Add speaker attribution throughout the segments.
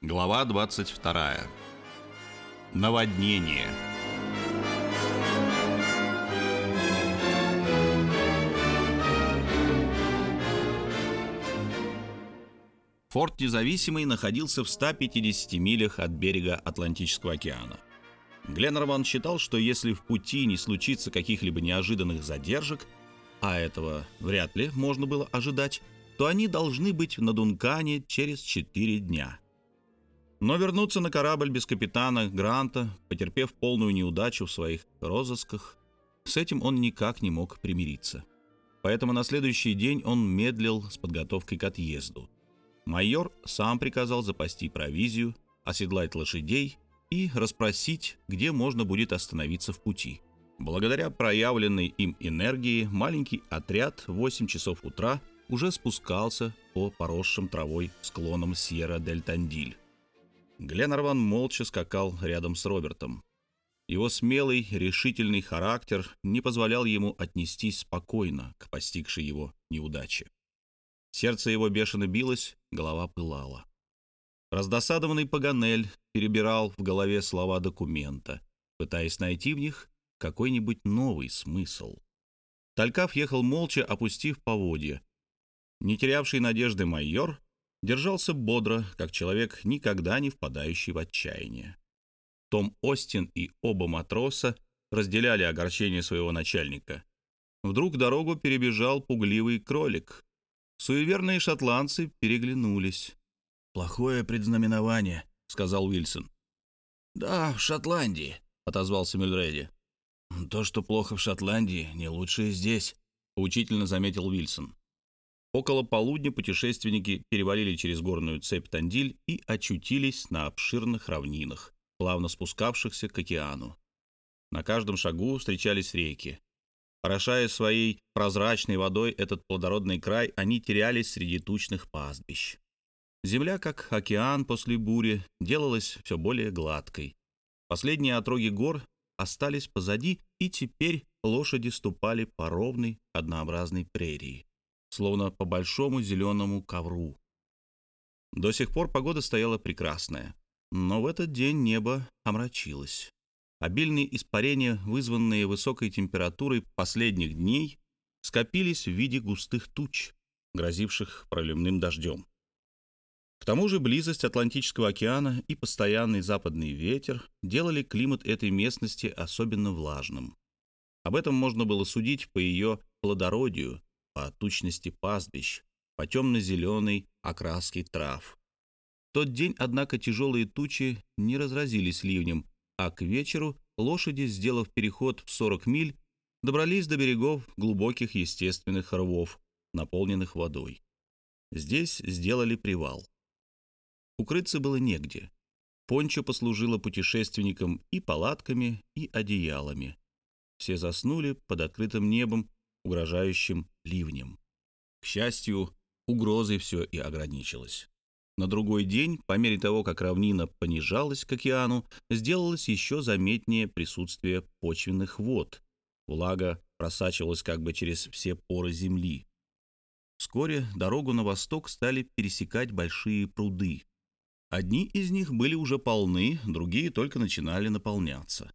Speaker 1: Глава 22. Наводнение. Форт Независимый находился в 150 милях от берега Атлантического океана. Гленнерван считал, что если в пути не случится каких-либо неожиданных задержек, а этого вряд ли можно было ожидать, то они должны быть на Дункане через 4 дня – но вернуться на корабль без капитана Гранта, потерпев полную неудачу в своих розысках, с этим он никак не мог примириться. Поэтому на следующий день он медлил с подготовкой к отъезду. Майор сам приказал запасти провизию, оседлать лошадей и расспросить, где можно будет остановиться в пути. Благодаря проявленной им энергии маленький отряд в 8 часов утра уже спускался по поросшим травой склонам Сьерра-дель-Тандиль. Гленнерван молча скакал рядом с Робертом. Его смелый, решительный характер не позволял ему отнестись спокойно к постигшей его неудаче. Сердце его бешено билось, голова пылала. Раздосадованный Паганель перебирал в голове слова документа, пытаясь найти в них какой-нибудь новый смысл. Талькав ехал молча, опустив поводья. Не терявший надежды майор держался бодро, как человек, никогда не впадающий в отчаяние. Том Остин и оба матроса разделяли огорчение своего начальника. Вдруг дорогу перебежал пугливый кролик. Суеверные шотландцы переглянулись.
Speaker 2: «Плохое предзнаменование», — сказал Уильсон.
Speaker 3: «Да, в Шотландии», — отозвался Мюльреди.
Speaker 2: «То, что плохо в Шотландии, не лучше здесь», — поучительно заметил Уильсон.
Speaker 1: Около полудня путешественники перевалили через горную цепь Тандиль и очутились на обширных равнинах, плавно спускавшихся к океану. На каждом шагу встречались реки. Порошая своей прозрачной водой этот плодородный край, они терялись среди тучных пастбищ. Земля, как океан после бури, делалась все более гладкой. Последние отроги гор остались позади, и теперь лошади ступали по ровной, однообразной прерии словно по большому зеленому ковру. До сих пор погода стояла прекрасная, но в этот день небо омрачилось. Обильные испарения, вызванные высокой температурой последних дней, скопились в виде густых туч, грозивших проливным дождем. К тому же близость Атлантического океана и постоянный западный ветер делали климат этой местности особенно влажным. Об этом можно было судить по ее плодородию по тучности пастбищ, по темно-зеленой окраске трав. Тот день, однако, тяжелые тучи не разразились ливнем, а к вечеру лошади, сделав переход в 40 миль, добрались до берегов глубоких естественных рвов, наполненных водой. Здесь сделали привал. Укрыться было негде. Пончо послужила путешественникам и палатками, и одеялами. Все заснули под открытым небом, угрожающим ливнем. К счастью, угрозой все и ограничилось. На другой день, по мере того, как равнина понижалась к океану, сделалось еще заметнее присутствие почвенных вод. Влага просачивалась как бы через все поры земли. Вскоре дорогу на восток стали пересекать большие пруды. Одни из них были уже полны, другие только начинали наполняться.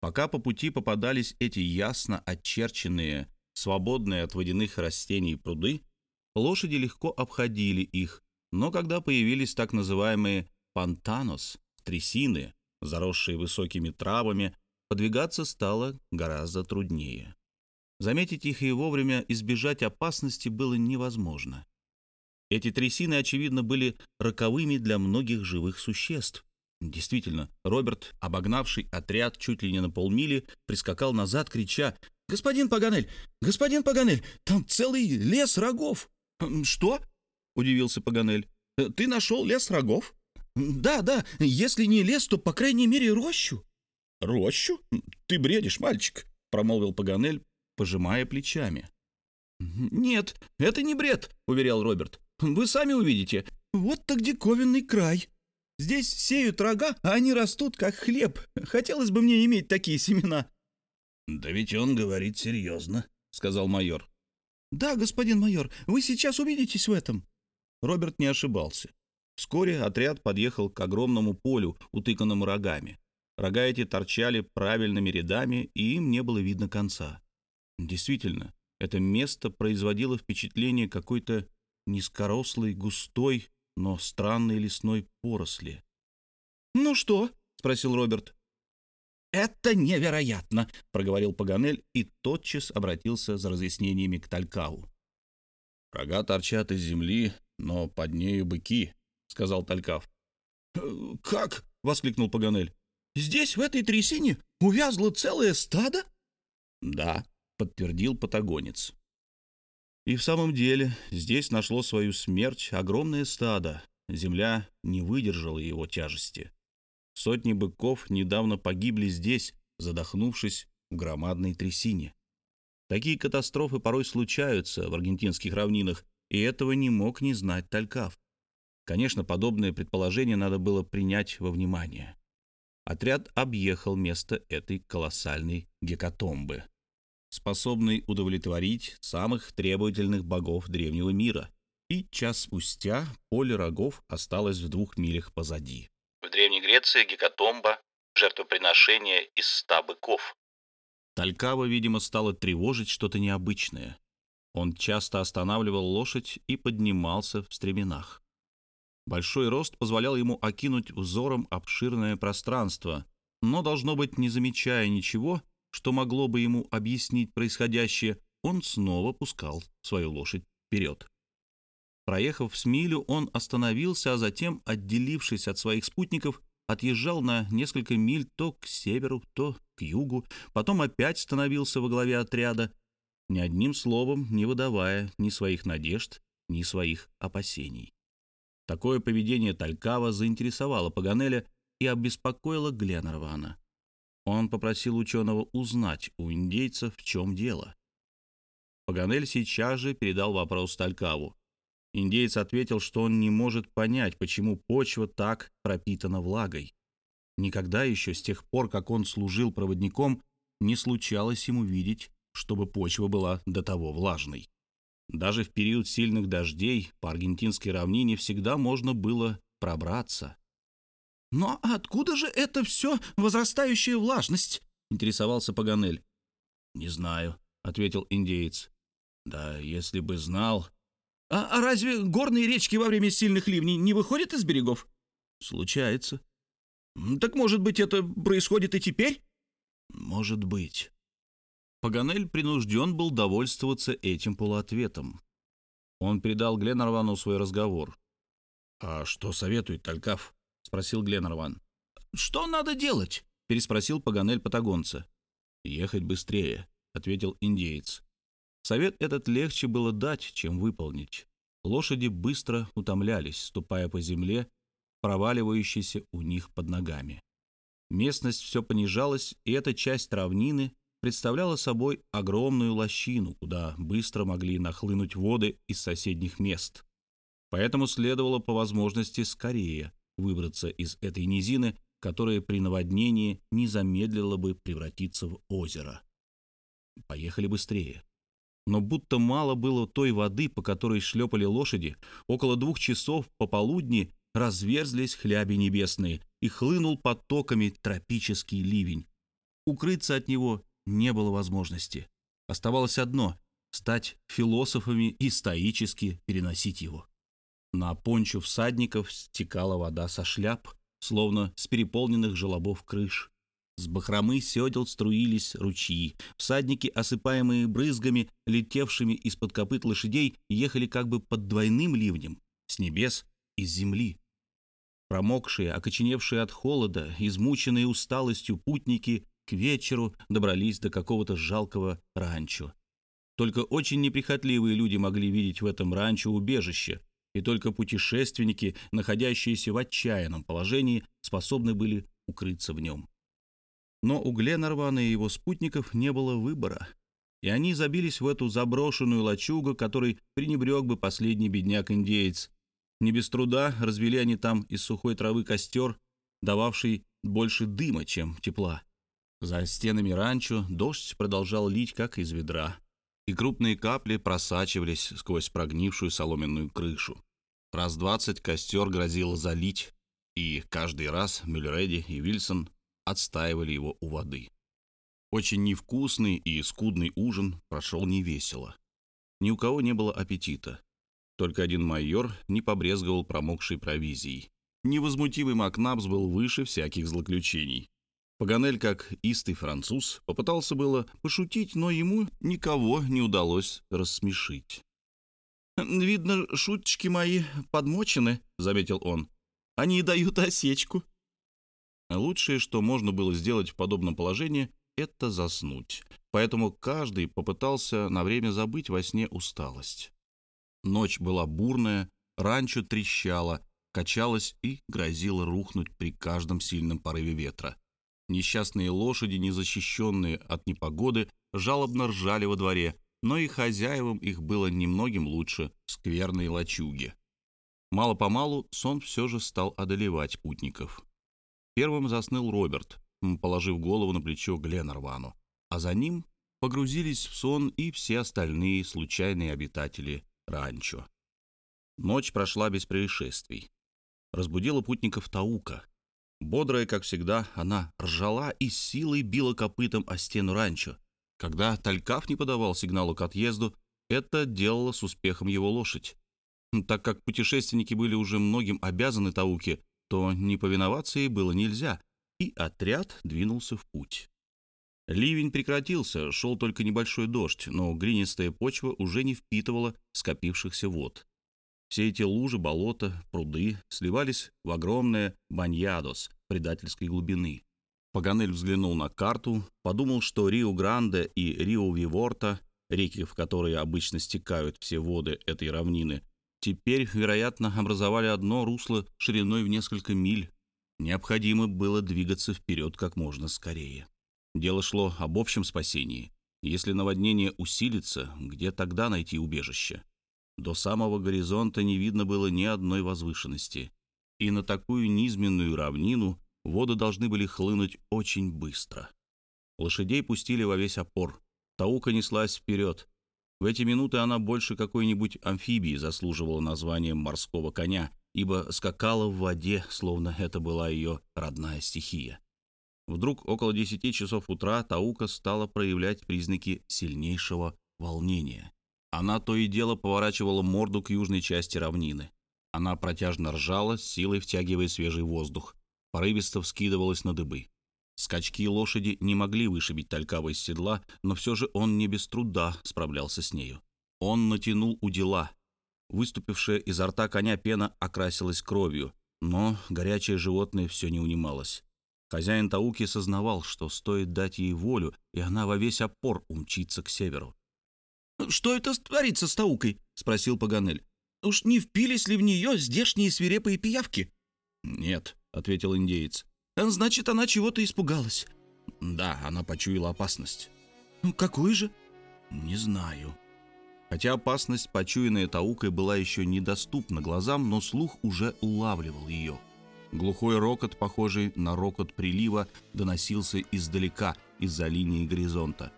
Speaker 1: Пока по пути попадались эти ясно очерченные свободные от водяных растений пруды, лошади легко обходили их, но когда появились так называемые пантанос, трясины, заросшие высокими травами, подвигаться стало гораздо труднее. Заметить их и вовремя избежать опасности было невозможно. Эти трясины, очевидно, были роковыми для многих живых существ. Действительно, Роберт, обогнавший отряд чуть ли не на полмили, прискакал назад, крича «Господин Паганель! Господин Паганель! Там целый лес рогов!» «Что?» — удивился Паганель. «Э, «Ты нашел лес рогов?» «Да, да. Если не лес, то, по крайней мере, рощу». «Рощу? Ты бредишь, мальчик!» — промолвил Паганель, пожимая плечами. «Нет, это не бред», — уверял Роберт. «Вы сами увидите. Вот так диковинный край. Здесь сеют рога, а они растут, как хлеб. Хотелось бы мне иметь такие семена».
Speaker 2: «Да ведь он говорит серьезно», — сказал майор.
Speaker 3: «Да, господин майор, вы сейчас убедитесь в этом».
Speaker 1: Роберт не ошибался. Вскоре отряд подъехал к огромному полю, утыканному рогами. Рога эти торчали правильными рядами, и им не было видно конца. Действительно, это место производило впечатление какой-то низкорослой, густой, но странной лесной поросли.
Speaker 2: «Ну что?» — спросил Роберт.
Speaker 1: «Это невероятно!» — проговорил Паганель и тотчас обратился за разъяснениями к Талькау.
Speaker 3: «Рога торчат из земли, но под нею быки», — сказал Талькав.
Speaker 2: «Э, «Как?» — воскликнул Паганель. «Здесь, в этой трясине, увязло целое стадо?»
Speaker 1: «Да», — подтвердил патагонец. И в самом деле здесь нашло свою смерть огромное стадо. Земля не выдержала его тяжести. Сотни быков недавно погибли здесь, задохнувшись в громадной трясине. Такие катастрофы порой случаются в аргентинских равнинах, и этого не мог не знать Талькав. Конечно, подобное предположение надо было принять во внимание. Отряд объехал место этой колоссальной гекатомбы, способной удовлетворить самых требовательных богов древнего мира, и час спустя поле рогов осталось в двух милях позади. Греции гекатомба — жертвоприношение из ста быков. Талькава, видимо, стало тревожить что-то необычное. Он часто останавливал лошадь и поднимался в стременах. Большой рост позволял ему окинуть взором обширное пространство, но, должно быть, не замечая ничего, что могло бы ему объяснить происходящее, он снова пускал свою лошадь вперед. Проехав с милю, он остановился, а затем, отделившись от своих спутников, отъезжал на несколько миль то к северу, то к югу, потом опять становился во главе отряда, ни одним словом не выдавая ни своих надежд, ни своих опасений. Такое поведение Талькава заинтересовало Паганеля и обеспокоило Гленнервана. Он попросил ученого узнать у индейцев, в чем дело. Паганель сейчас же передал вопрос Талькаву. Индеец ответил, что он не может понять, почему почва так пропитана влагой. Никогда еще с тех пор, как он служил проводником, не случалось ему видеть, чтобы почва была до того влажной. Даже в период сильных дождей по аргентинской равнине всегда можно было пробраться.
Speaker 2: «Но откуда же это все возрастающая влажность?» — интересовался Паганель.
Speaker 1: «Не знаю», — ответил индеец. «Да если бы знал...»
Speaker 2: «А, а разве горные речки во время сильных ливней не выходят из берегов?»
Speaker 1: «Случается».
Speaker 2: «Так, может быть, это происходит и теперь?»
Speaker 1: «Может быть». Паганель принужден был довольствоваться этим полуответом. Он передал Гленнервану свой разговор. «А что советует Талькав?» — спросил Гленнерван.
Speaker 2: «Что надо делать?» — переспросил Паганель патагонца.
Speaker 1: «Ехать быстрее», — ответил индеец. Совет этот легче было дать, чем выполнить. Лошади быстро утомлялись, ступая по земле, проваливающейся у них под ногами. Местность все понижалась, и эта часть равнины представляла собой огромную лощину, куда быстро могли нахлынуть воды из соседних мест. Поэтому следовало по возможности скорее выбраться из этой низины, которая при наводнении не замедлила бы превратиться в озеро. Поехали быстрее. Но будто мало было той воды, по которой шлепали лошади, около двух часов пополудни разверзлись хляби небесные, и хлынул потоками тропический ливень. Укрыться от него не было возможности. Оставалось одно — стать философами и стоически переносить его. На пончу всадников стекала вода со шляп, словно с переполненных желобов крыш. С бахромы седел струились ручьи. Всадники, осыпаемые брызгами, летевшими из-под копыт лошадей, ехали как бы под двойным ливнем, с небес и с земли. Промокшие, окоченевшие от холода, измученные усталостью путники к вечеру добрались до какого-то жалкого ранчо. Только очень неприхотливые люди могли видеть в этом ранчо убежище, и только путешественники, находящиеся в отчаянном положении, способны были укрыться в нем. Но у Гленарвана и его спутников не было выбора, и они забились в эту заброшенную лачугу, которой пренебрег бы последний бедняк-индеец. Не без труда развели они там из сухой травы костер, дававший больше дыма, чем тепла. За стенами ранчо дождь продолжал лить, как из ведра, и крупные капли просачивались сквозь прогнившую соломенную крышу. Раз двадцать костер грозило залить, и каждый раз Мюллереди и Вильсон отстаивали его у воды. Очень невкусный и скудный ужин прошел невесело. Ни у кого не было аппетита. Только один майор не побрезговал промокшей провизией. Невозмутимый Макнапс был выше всяких злоключений. Паганель, как истый француз, попытался было пошутить, но ему никого не удалось рассмешить. «Видно, шуточки мои подмочены», — заметил он. «Они дают осечку». Лучшее, что можно было сделать в подобном положении, это заснуть. Поэтому каждый попытался на время забыть во сне усталость. Ночь была бурная, ранчо трещало, качалось и грозило рухнуть при каждом сильном порыве ветра. Несчастные лошади, незащищенные от непогоды, жалобно ржали во дворе, но и хозяевам их было немногим лучше скверной лачуги. Мало-помалу сон все же стал одолевать путников. Первым заснул Роберт, положив голову на плечо Гленарвану, а за ним погрузились в сон и все остальные случайные обитатели ранчо. Ночь прошла без происшествий. Разбудила путников Таука. Бодрая, как всегда, она ржала и силой била копытом о стену ранчо. Когда Талькав не подавал сигналу к отъезду, это делала с успехом его лошадь. Так как путешественники были уже многим обязаны Тауке, то не повиноваться ей было нельзя, и отряд двинулся в путь. Ливень прекратился, шел только небольшой дождь, но глинистая почва уже не впитывала скопившихся вод. Все эти лужи, болота, пруды сливались в огромное баньядос предательской глубины. Паганель взглянул на карту, подумал, что Рио-Гранде и Рио-Виворта, реки, в которые обычно стекают все воды этой равнины, теперь, вероятно, образовали одно русло шириной в несколько миль. Необходимо было двигаться вперед как можно скорее. Дело шло об общем спасении. Если наводнение усилится, где тогда найти убежище? До самого горизонта не видно было ни одной возвышенности. И на такую низменную равнину воды должны были хлынуть очень быстро. Лошадей пустили во весь опор. Таука неслась вперед. В эти минуты она больше какой-нибудь амфибии заслуживала названием морского коня, ибо скакала в воде, словно это была ее родная стихия. Вдруг около десяти часов утра Таука стала проявлять признаки сильнейшего волнения. Она то и дело поворачивала морду к южной части равнины. Она протяжно ржала, силой втягивая свежий воздух. Порывисто вскидывалась на дыбы. Скачки лошади не могли вышибить Талькава из седла, но все же он не без труда справлялся с нею. Он натянул удила, Выступившая изо рта коня пена окрасилась кровью, но горячее животное все не унималось. Хозяин Тауки сознавал, что стоит дать ей волю, и она во весь опор умчится к северу.
Speaker 2: «Что это творится с Таукой?» — спросил Паганель. «Уж не впились ли в нее здешние свирепые пиявки?»
Speaker 1: «Нет», — ответил индеец.
Speaker 2: «Значит, она чего-то испугалась».
Speaker 1: «Да, она почуяла опасность».
Speaker 2: «Какую же?»
Speaker 1: «Не знаю». Хотя опасность, почуянная Таукой, была еще недоступна глазам, но слух уже улавливал ее. Глухой рокот, похожий на рокот прилива, доносился издалека, из-за линии горизонта.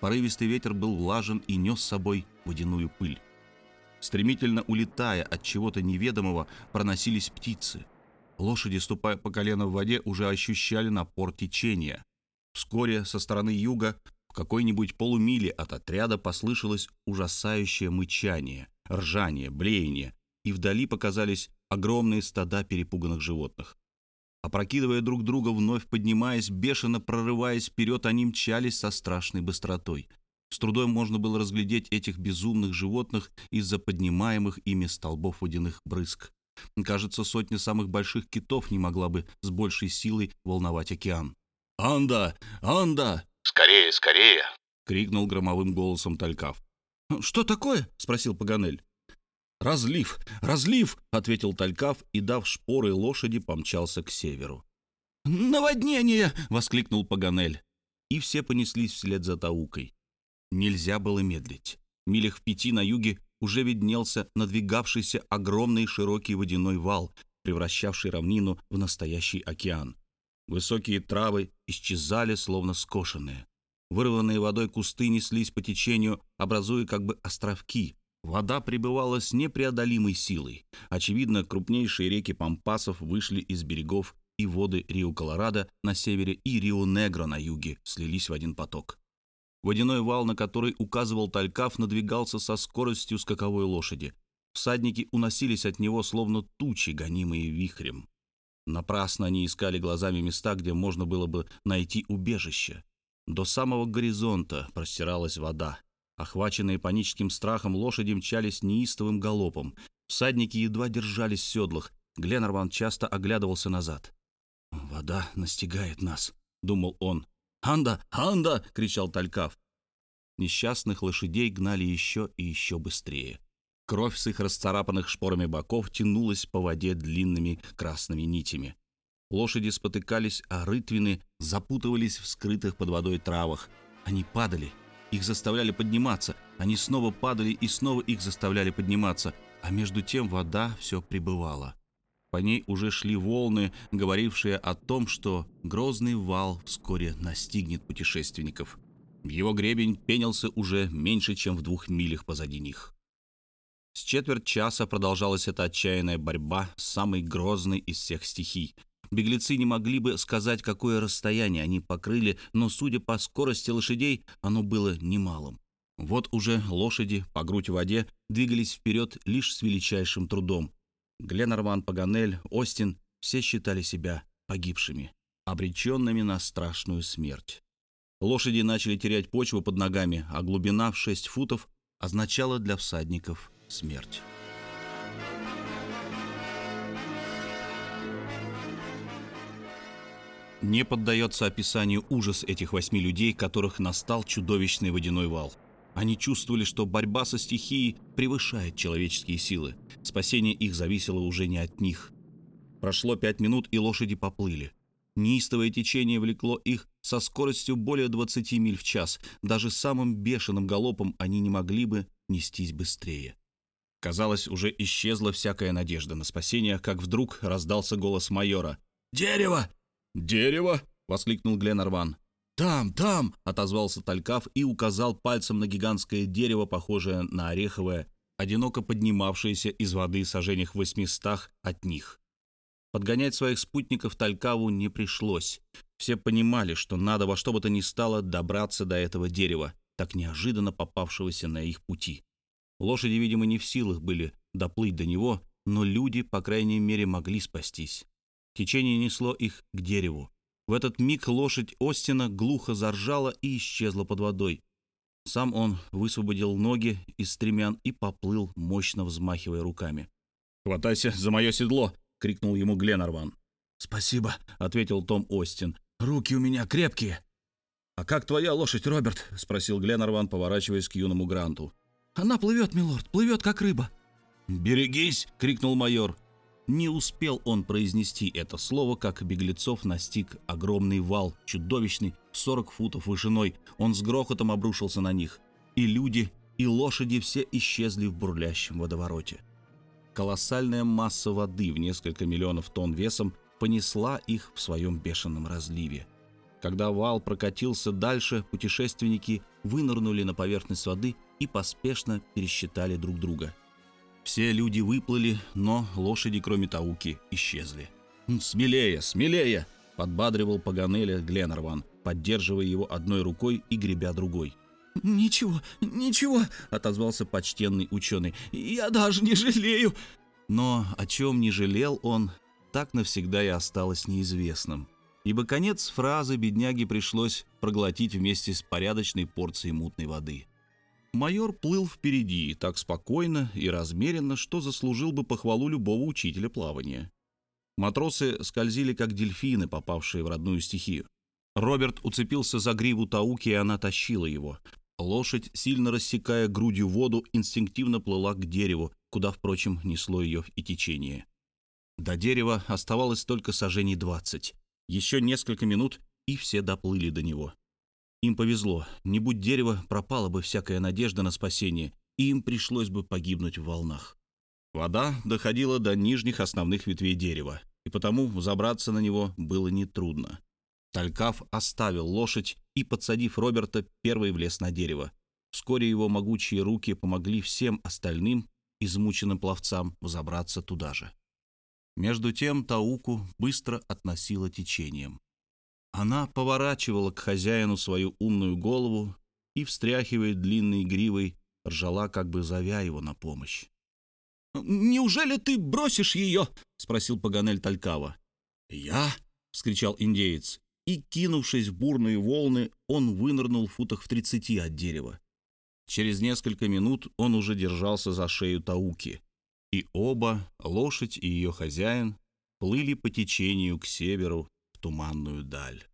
Speaker 1: Порывистый ветер был влажен и нес с собой водяную пыль. Стремительно улетая от чего-то неведомого, проносились птицы. Лошади, ступая по колено в воде, уже ощущали напор течения. Вскоре со стороны юга в какой-нибудь полумиле от отряда послышалось ужасающее мычание, ржание, блеяние, и вдали показались огромные стада перепуганных животных. Опрокидывая друг друга, вновь поднимаясь, бешено прорываясь вперед, они мчались со страшной быстротой. С трудом можно было разглядеть этих безумных животных из-за поднимаемых ими столбов водяных брызг. Кажется, сотня самых больших китов не могла бы с большей силой волновать океан. «Анда! Анда!»
Speaker 3: «Скорее, скорее!»
Speaker 1: — крикнул громовым голосом Талькав.
Speaker 2: «Что такое?» — спросил Паганель.
Speaker 1: «Разлив! Разлив!» — ответил Талькав и, дав шпоры лошади, помчался к северу.
Speaker 2: «Наводнение!» — воскликнул
Speaker 1: Паганель. И все понеслись вслед за Таукой. Нельзя было медлить. Милях в пяти на юге уже виднелся надвигавшийся огромный широкий водяной вал, превращавший равнину в настоящий океан. Высокие травы исчезали, словно скошенные. Вырванные водой кусты неслись по течению, образуя как бы островки. Вода прибывала с непреодолимой силой. Очевидно, крупнейшие реки Пампасов вышли из берегов, и воды Рио-Колорадо на севере и Рио-Негро на юге слились в один поток. Водяной вал, на который указывал Талькав, надвигался со скоростью скаковой лошади. Всадники уносились от него, словно тучи, гонимые вихрем. Напрасно они искали глазами места, где можно было бы найти убежище. До самого горизонта простиралась вода. Охваченные паническим страхом лошади мчались неистовым галопом. Всадники едва держались в седлах. Гленнерван часто оглядывался назад. «Вода настигает нас», — думал он. «Анда! Анда!» — кричал Талькав. Несчастных лошадей гнали еще и еще быстрее. Кровь с их расцарапанных шпорами боков тянулась по воде длинными красными нитями. Лошади спотыкались, а рытвины запутывались в скрытых под водой травах. Они падали, их заставляли подниматься, они снова падали и снова их заставляли подниматься, а между тем вода все прибывала. По ней уже шли волны, говорившие о том, что грозный вал вскоре настигнет путешественников. Его гребень пенился уже меньше, чем в двух милях позади них. С четверть часа продолжалась эта отчаянная борьба с самой грозной из всех стихий. Беглецы не могли бы сказать, какое расстояние они покрыли, но, судя по скорости лошадей, оно было немалым. Вот уже лошади по грудь в воде двигались вперед лишь с величайшим трудом. Гленнерман, Паганель, Остин — все считали себя погибшими, обреченными на страшную смерть. Лошади начали терять почву под ногами, а глубина в 6 футов означала для всадников смерть. Не поддается описанию ужас этих восьми людей, которых настал чудовищный водяной вал. Они чувствовали, что борьба со стихией превышает человеческие силы. Спасение их зависело уже не от них. Прошло пять минут, и лошади поплыли. Неистовое течение влекло их со скоростью более 20 миль в час. Даже самым бешеным галопом они не могли бы нестись быстрее. Казалось, уже исчезла всякая надежда на спасение, как вдруг раздался голос майора. «Дерево! «Дерево!» — воскликнул Гленарван. «Там, там!» — отозвался Талькав и указал пальцем на гигантское дерево, похожее на ореховое, одиноко поднимавшееся из воды сажениях в восьмистах от них. Подгонять своих спутников Талькаву не пришлось. Все понимали, что надо во что бы то ни стало добраться до этого дерева, так неожиданно попавшегося на их пути. Лошади, видимо, не в силах были доплыть до него, но люди, по крайней мере, могли спастись. Течение несло их к дереву. В этот миг лошадь Остина глухо заржала и исчезла под водой. Сам он высвободил ноги из стремян и поплыл, мощно взмахивая руками. «Хватайся за мое седло!» — крикнул ему Гленарван. «Спасибо», — ответил Том Остин. «Руки у меня крепкие». «А как твоя лошадь, Роберт?» — спросил Гленарван, поворачиваясь к юному Гранту.
Speaker 2: «Она плывет, милорд, плывет, как рыба».
Speaker 1: «Берегись!» — крикнул майор. Не успел он произнести это слово, как беглецов настиг огромный вал, чудовищный, 40 футов вышиной. Он с грохотом обрушился на них. И люди, и лошади все исчезли в бурлящем водовороте. Колоссальная масса воды в несколько миллионов тонн весом понесла их в своем бешеном разливе. Когда вал прокатился дальше, путешественники вынырнули на поверхность воды и поспешно пересчитали друг друга – все люди выплыли, но лошади, кроме Тауки, исчезли. «Смелее, смелее!» — подбадривал Паганеля Гленнерван, поддерживая его одной рукой и гребя другой.
Speaker 2: «Ничего, ничего!» — отозвался почтенный ученый. «Я даже не жалею!»
Speaker 1: Но о чем не жалел он, так навсегда и осталось неизвестным. Ибо конец фразы бедняге пришлось проглотить вместе с порядочной порцией мутной воды. Майор плыл впереди так спокойно и размеренно, что заслужил бы похвалу любого учителя плавания. Матросы скользили, как дельфины, попавшие в родную стихию. Роберт уцепился за гриву Тауки, и она тащила его. Лошадь, сильно рассекая грудью воду, инстинктивно плыла к дереву, куда, впрочем, несло ее и течение. До дерева оставалось только сажений двадцать. Еще несколько минут, и все доплыли до него. Им повезло. Не будь дерева, пропала бы всякая надежда на спасение, и им пришлось бы погибнуть в волнах. Вода доходила до нижних основных ветвей дерева, и потому забраться на него было нетрудно. Талькав оставил лошадь и, подсадив Роберта, первый влез на дерево. Вскоре его могучие руки помогли всем остальным измученным пловцам взобраться туда же. Между тем Тауку быстро относила течением. Она поворачивала к хозяину свою умную голову и, встряхивая длинной гривой, ржала, как бы зовя его на помощь.
Speaker 2: «Неужели ты бросишь ее?» — спросил Паганель Талькава.
Speaker 1: «Я?» — вскричал индеец, и, кинувшись в бурные волны, он вынырнул в футах в тридцати от дерева. Через несколько минут он уже держался за шею Тауки, и оба, лошадь и ее хозяин, плыли по течению к северу туманную даль.